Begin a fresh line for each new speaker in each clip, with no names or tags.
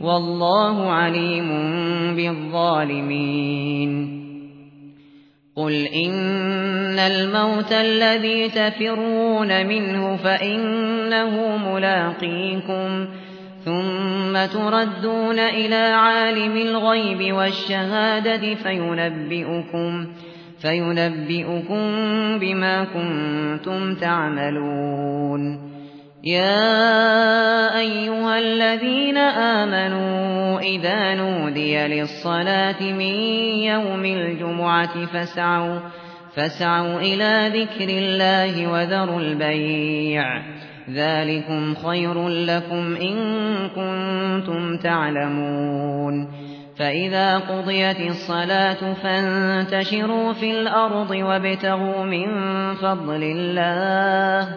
والله عليم بالظالمين. قل إن الموت الذي تفرون منه فإنه ملاقيكم ثم تردون إلى عالم الغيب والشهادة فينبئكم فينبئكم بما كنتم تعملون. يا أيها الذين آمنوا إذا نودي للصلاة من يوم الجمعة فاسعوا, فاسعوا إلى ذكر الله وذروا البيع ذلكم خير لكم إن كنتم تعلمون فإذا قضيت الصلاة فانتشروا في الأرض وابتغوا من فضل الله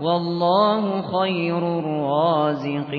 والله خير الرازقين.